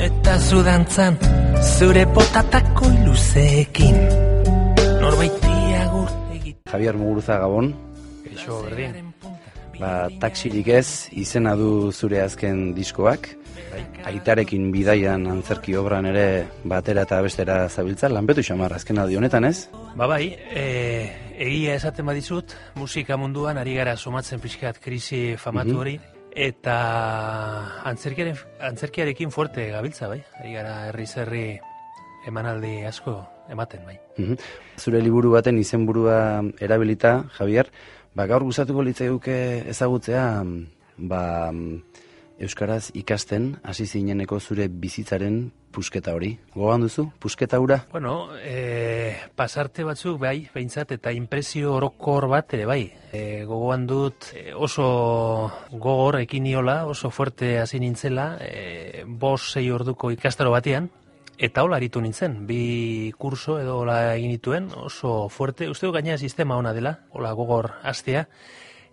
Eta zudantzan, zure potatako iluzeekin. Norbaiti agur egit. Javier Muguruza Gabon, Eixo berdin. ba, taksirik ez izena du zure azken diskoak. Aitarekin bidaian antzerki obran ere batera eta bestera zabiltza, lanpetu xamar azken aldi honetan ez? Ba bai, e, egia esaten badizut, musika munduan ari gara somatzen pixkat krisi famatu Mhm. hori, eta antzerkiaren, antzerkiarekin fuerte gabiltza bai, ari gara herri zerri emanaldi asko ematen bai. Mhm. Zure liburu baten izenburua erabilita, Javier, ba, gaur gustatuko litzaiduke ezagutzea, ba, Euskaraz ikasten hasi zineneko zure bizitzaren pusketa hori. Gogoan duzu, pusketa hura? Bueno, e, pasarte batzuk bai, behintzat, eta impresio orokor bat ere bai. E, gogoan dut e, oso gogor ekin niola, oso fuerte hasi nintzela, e, bos sei orduko ikastaro batean, eta hola aritu nintzen, bi kurso edo hola egin dituen, oso fuerte, uste du gaina sistema ona dela, hola gogor hastea,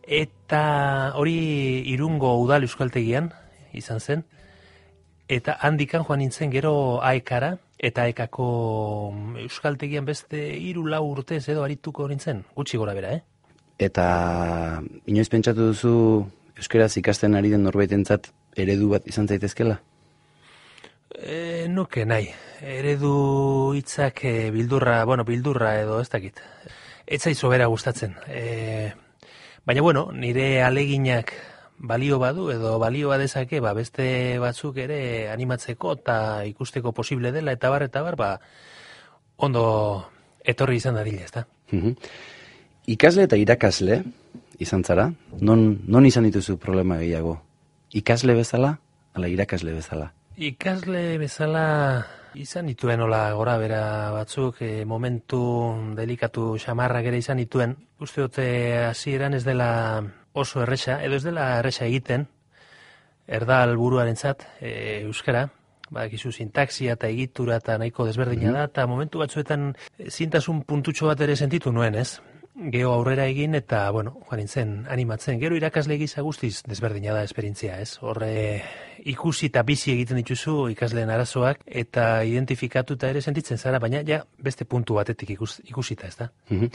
eta hori irungo udal euskaltegian izan zen, Eta handikan joan nintzen gero aekara, eta aekako euskaltegian beste hiru lau urtez edo arituko nintzen, gutxi gora bera, eh? Eta inoiz pentsatu duzu Euskaraz ikasten ari den norbaitentzat eredu bat izan zaitezkela? E, nuke nahi, eredu hitzak e, bildurra, bueno, bildurra edo ez dakit. Ez zaizu bera gustatzen. E, baina bueno, nire aleginak balio badu edo balio badezake, ba, beste batzuk ere animatzeko eta ikusteko posible dela eta bar eta bar, ba, ondo etorri izan dadila, ezta? Mhm. Ikasle eta irakasle izan zara, non, non izan dituzu problema gehiago? Ikasle bezala, ala irakasle bezala? Ikasle bezala izan dituen hola gora bera batzuk e, momentu delikatu xamarrak ere izan dituen. Uste dute hasieran ez dela oso erresa, edo ez dela erresa egiten, erdal buruarentzat e, euskara, badakizu sintaxia eta egitura eta nahiko desberdina da, eta momentu batzuetan zintasun puntutxo bat ere sentitu nuen, ez? Geo aurrera egin eta, bueno, joan nintzen animatzen. Gero irakasle gisa guztiz desberdina da esperientzia, ez? Horre ikusi eta bizi egiten dituzu ikasleen arazoak eta identifikatuta ere sentitzen zara, baina ja beste puntu batetik ikus, ikusita, ez da? Mhm.